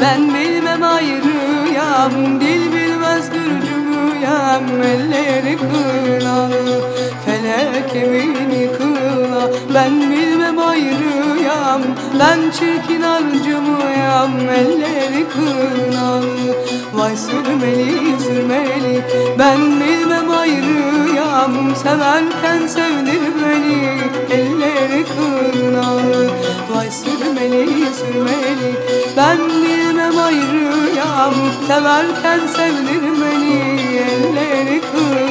Ben bilmem ayrıyam Dil bilmez gürcümüyem Elleri kınalı Ben çirkin arıcımıyam Elleri kınalı Vay sürmeli sürmeli Ben bilmem ayrıyam Severken sevdir beni Elleri kınalı Vay sürmeli sürmeli Ben bilmem ayrıyam Severken sevdir beni Elleri kınalı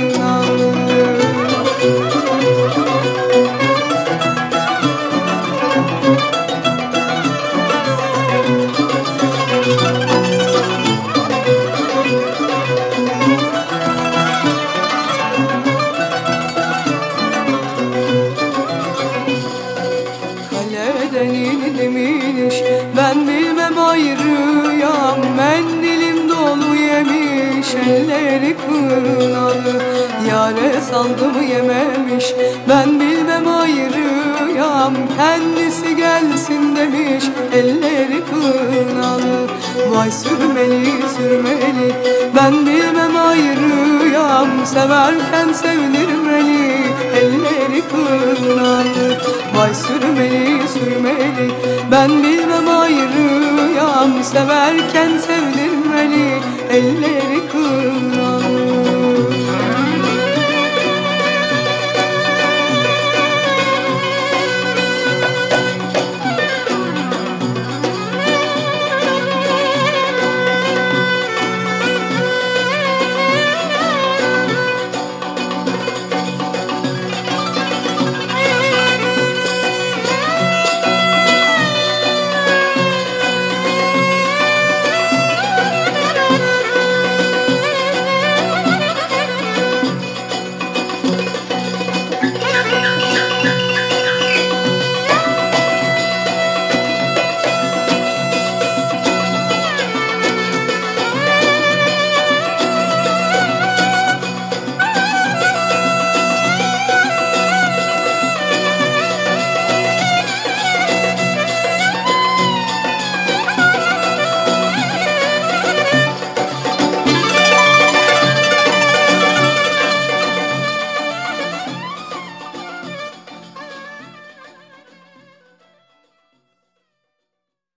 Elleri kınalı Yare saldım yememiş. Ben bilmem ayrıyam Kendisi gelsin demiş. Elleri kınalı Vay sürmeli sürmeli. Ben bilmem ayrıyam Severken sevdirmeli Elleri kınalı Vay sürmeli sürmeli. Ben bilmem ayrıyam Severken sevdirmeli Elleri kınalı